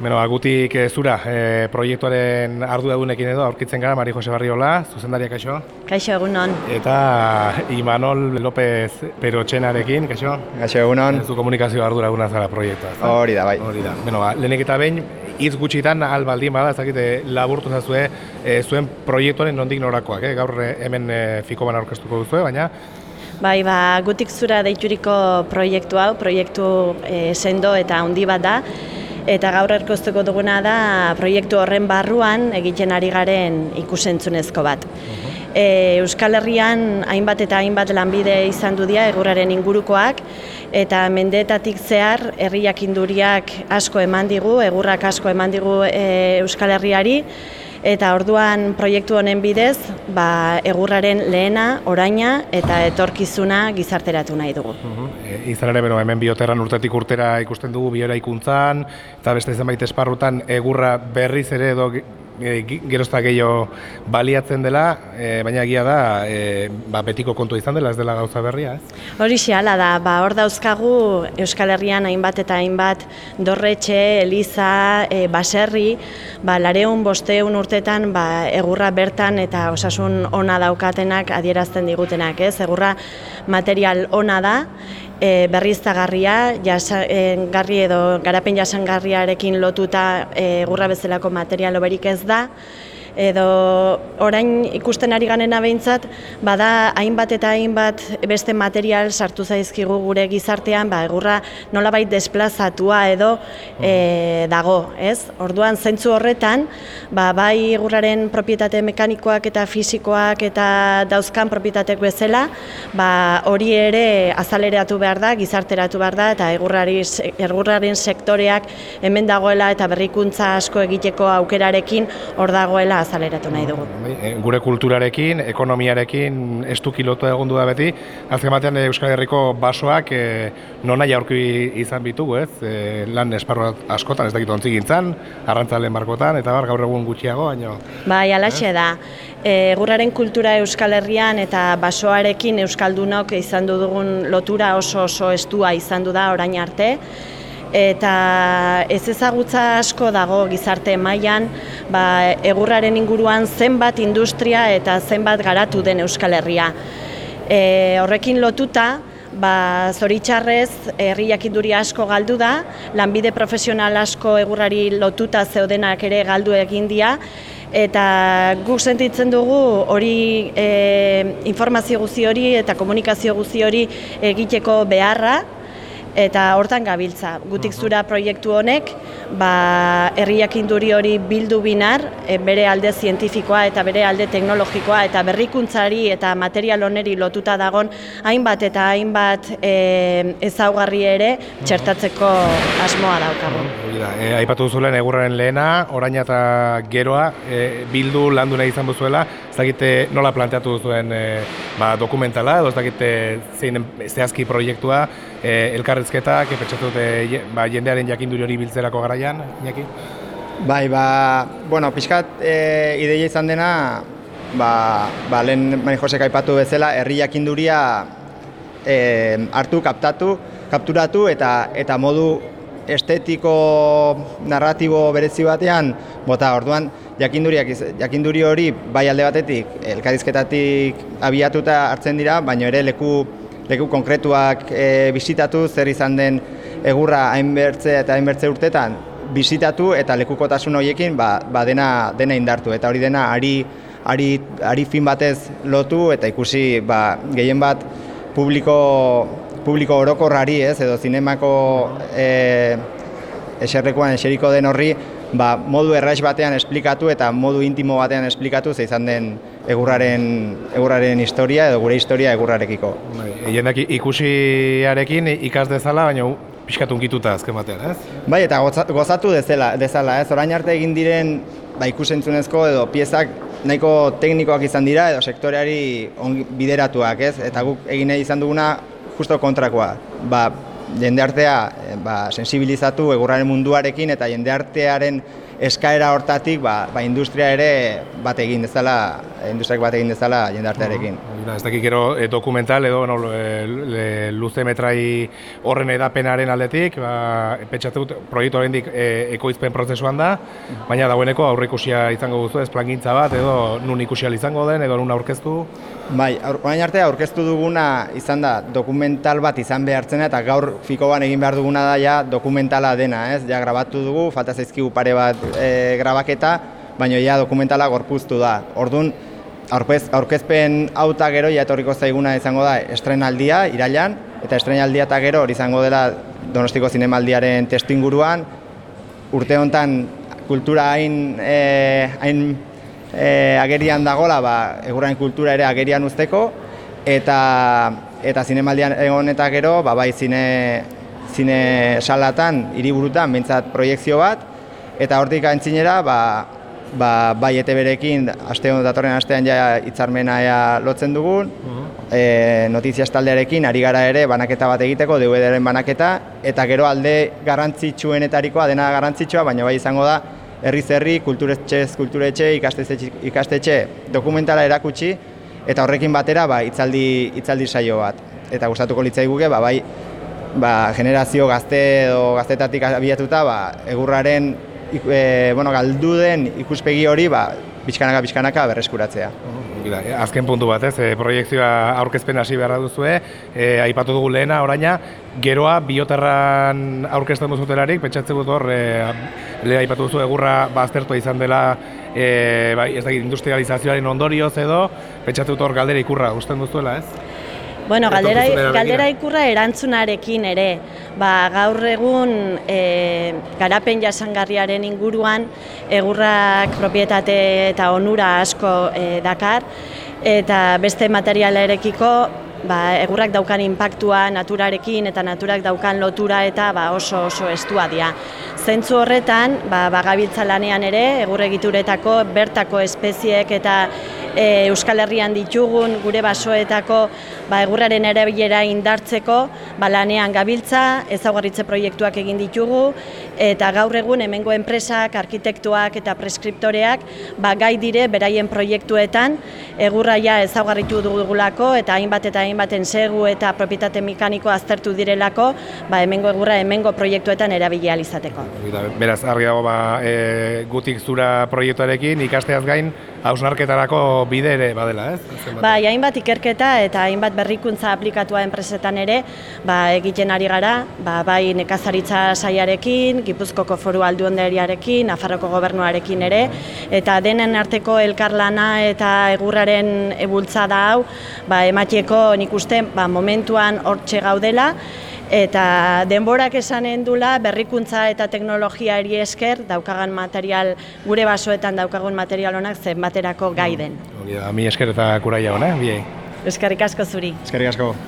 Beno, agutik e, zura, e, proiektuaren arduradunekin edo aurkitzen gara, Mari Jose Barriola, zuzendaria kaixo. Kaixo egunon. Eta Imanol López Perotxenarekin, kaixo. Kaixo egunon. Zu komunikazio arduraduna zara proiektua. Hori da, bai. Hori da. Beno, ba, lehenik eta behin, hitz gutxitan albaldin bada, ez dakite laburtu zazue e, zuen proiektuaren nondik norakoak, eh? gaur e, hemen e, fikoban aurkeztuko duzue, baina Bai, ba, gutik zura deituriko proiektu hau, proiektu e, sendo eta handi bat da, eta gaur erkoztuko duguna da proiektu horren barruan egiten ari garen ikusentzunezko bat. E, Euskal Herrian hainbat eta hainbat lanbide izan du dira egurraren ingurukoak, eta mendeetatik zehar herri jakinduriak asko eman digu, egurrak asko eman digu e, Euskal Herriari, Eta orduan proiektu honen bidez, ba, egurraren lehena, oraina eta etorkizuna gizarteratu nahi dugu. e, izan ere, beno, hemen bioterran urtetik urtera ikusten dugu biora ikuntzan, eta beste zenbait esparrutan egurra berriz ere edo e, gerozta gehiago baliatzen dela, e, baina egia da, e, ba, betiko kontu izan dela, ez dela gauza berria, ez? Hori hala da, ba, hor dauzkagu Euskal Herrian hainbat eta hainbat dorretxe, eliza, e, baserri, ba, lareun, bosteun urtetan ba, egurra bertan eta osasun ona daukatenak adierazten digutenak, ez? Egurra material ona da, e, berriztagarria, jasangarri edo garapen jasangarriarekin lotuta e, egurra bezalako material oberik ez da, edo orain ikusten ari ganena behintzat, bada hainbat eta hainbat beste material sartu zaizkigu gure gizartean, ba, egurra nolabait desplazatua edo e, dago, ez? Orduan zentzu horretan, ba, bai egurraren propietate mekanikoak eta fisikoak eta dauzkan propietatek bezala, ba, hori ere azaleratu behar da, gizarteratu behar da, eta egurrari, egurraren sektoreak hemen dagoela eta berrikuntza asko egiteko aukerarekin hor dagoela azaleratu nahi dugu. Bai, e, gure kulturarekin, ekonomiarekin estuki lotua egon du da beti, azken batean e, Euskal Herriko basoak e, nona jaurki izan bitugu, ez? E, lan esparru askotan, ez dakit ontzi gintzan, arrantzalen barkotan, eta bar, gaur egun gutxiago, baino. Bai, alaxe da. E, Egurraren kultura Euskal Herrian eta basoarekin Euskaldunok izan du dugun lotura oso oso estua izan du da orain arte. Eta ez ezagutza asko dago gizarte mailan ba, egurraren inguruan zenbat industria eta zenbat garatu den Euskal Herria. E, horrekin lotuta, ba, zoritxarrez herri jakinduri asko galdu da, lanbide profesional asko egurrari lotuta zeudenak ere galdu egin dira, eta guk sentitzen dugu hori e, informazio guzti hori eta komunikazio guzti hori egiteko beharra, eta hortan gabiltza. Gutik zura proiektu honek, ba, herri jakinduri hori bildu binar, e, bere alde zientifikoa eta bere alde teknologikoa eta berrikuntzari eta material oneri lotuta dagon hainbat eta hainbat e, ezaugarri ere txertatzeko asmoa daukagu. Da, e, aipatu duzulen egurraren lehena, oraina eta geroa, e, bildu landu nahi izan duzuela, ez dakite nola planteatu duzuen e, ba, dokumentala, edo ez dakite zein zehazki proiektua, e, elkarrezketak, e, pentsatu dute je- ba, jendearen jakinduri hori biltzerako garaian, Iñaki? Bai, ba, bueno, pixkat e, ideia izan dena, ba, ba, lehen Mari Josek aipatu bezala, herri jakinduria e, hartu, kaptatu, kapturatu eta eta modu estetiko narratibo berezi batean, bota orduan jakinduriak jakinduri hori bai alde batetik elkarrizketatik abiatuta hartzen dira, baina ere leku leku konkretuak e, bisitatu zer izan den egurra hainbertze eta hainbertze urtetan bisitatu eta lekukotasun horiekin ba, ba dena, dena indartu. Eta hori dena ari, ari, ari fin batez lotu eta ikusi ba, gehien bat publiko, publiko orokorrari ez edo zinemako e, eserrekuan eseriko den horri ba, modu errais batean esplikatu eta modu intimo batean esplikatu ze izan den egurraren, egurraren historia edo gure historia egurrarekiko. Bai, e, jendeak ikusiarekin ikas dezala, baina pixkat unkituta azken batean, ez? Bai, eta goza- gozatu dezela, dezala, ez? Orain arte egin diren ba, ikusentzunezko edo piezak nahiko teknikoak izan dira edo sektoreari bideratuak, ez? Eta guk egin nahi izan duguna justo kontrakoa. Ba, jendeartea eh, ba, sensibilizatu egurraren munduarekin eta jendeartearen eskaera hortatik ba, ba industria ere bat egin dezala, industriak bat egin dezala jendeartearekin. Hori Eta ez dakik gero e, dokumental edo no, e, le, luze metrai horren edapenaren aldetik, ba, petxatu dut, proiektu horrendik e, ekoizpen prozesuan da, baina dagoeneko aurreikusia izango duzu ez plangintza bat, edo nun ikusial izango den, edo nun aurkeztu. Bai, orain arte aurkeztu duguna izan da dokumental bat izan behartzena eta gaur fikoban egin behar duguna da ja dokumentala dena, ez? Ja grabatu dugu, falta zaizkigu pare bat e, grabaketa, baina ja dokumentala gorpuztu da. Ordun aurkez, aurkezpen auta gero ja etorriko zaiguna izango da estrenaldia irailan eta estrenaldia eta gero hori izango dela Donostiko zinemaldiaren testu inguruan urte hontan kultura hain e, hain e, agerian dagola, ba, egurrain kultura ere agerian uzteko eta eta zinemaldian egon eta gero, ba, bai zine, zine salatan, hiriburutan behintzat proiektzio bat, eta hortik aintzinera, ba, ba, bai ete berekin, aste datorren astean ja hitzarmena ja lotzen dugun, e, notizia taldearekin ari gara ere banaketa bat egiteko, DVD-ren banaketa, eta gero alde garrantzitsuenetarikoa, dena garrantzitsua, baina bai izango da, herri zerri, kulturetxez, kulturetxe, ikastetxe, ikastetxe dokumentala erakutsi, eta horrekin batera ba, itzaldi, itzaldi saio bat. Eta gustatuko litzai guke, ba, bai, ba, generazio gazte edo gaztetatik abiatuta, ba, egurraren e, bueno, galdu den ikuspegi hori ba, bizkanaka bizkanaka berreskuratzea. Gira, azken puntu bat, ez, e, proiektzioa aurkezpen hasi beharra duzue, e, aipatu dugu lehena oraina, geroa bioterran aurkezten duzutelarik, pentsatzen dut hor, e, lehen aipatu duzu egurra baztertua izan dela e, bai, ez da, industrializazioaren ondorioz edo, pentsatzen dut hor galdera ikurra, usten duzuela, ez? Bueno, galdera, galdera ikurra erantzunarekin ere, ba, gaur egun e, garapen jasangarriaren inguruan egurrak propietate eta onura asko e, dakar, eta beste materialarekiko ba, egurrak daukan inpaktua naturarekin eta naturak daukan lotura eta ba, oso oso estua dira. Zentzu horretan, ba, bagabiltza lanean ere, egurregituretako bertako espeziek eta e, Euskal Herrian ditugun gure basoetako ba, egurraren erabilera indartzeko ba, lanean gabiltza, ezaugarritze proiektuak egin ditugu eta gaur egun hemengo enpresak, arkitektuak eta preskriptoreak ba, gai dire beraien proiektuetan egurraia ezaugarritu dugulako eta hainbat eta hainbaten segu eta propietate mekaniko aztertu direlako ba, hemengo egurra hemengo proiektuetan erabili izateko. Beraz, argi dago ba, e, gutik zura proiektuarekin ikasteaz gain hausnarketarako bide ere badela, ez? Bai, hainbat ikerketa eta hainbat berrikuntza aplikatua enpresetan ere, ba, egiten ari gara, ba, bai nekazaritza saiarekin, Gipuzkoko Foru Aldunderiarekin, Nafarroko Gobernuarekin ere, eta denen arteko elkarlana eta egurraren ebultzada hau, ba, ematieko nik uste, ba, momentuan hortxe gaudela, eta denborak esanen dula berrikuntza eta teknologia eri esker daukagan material gure basoetan daukagun material honak zenbaterako gai den. Mm. mi esker eta kuraia hona, biei. Eskerrik asko zuri. Eskerrik asko.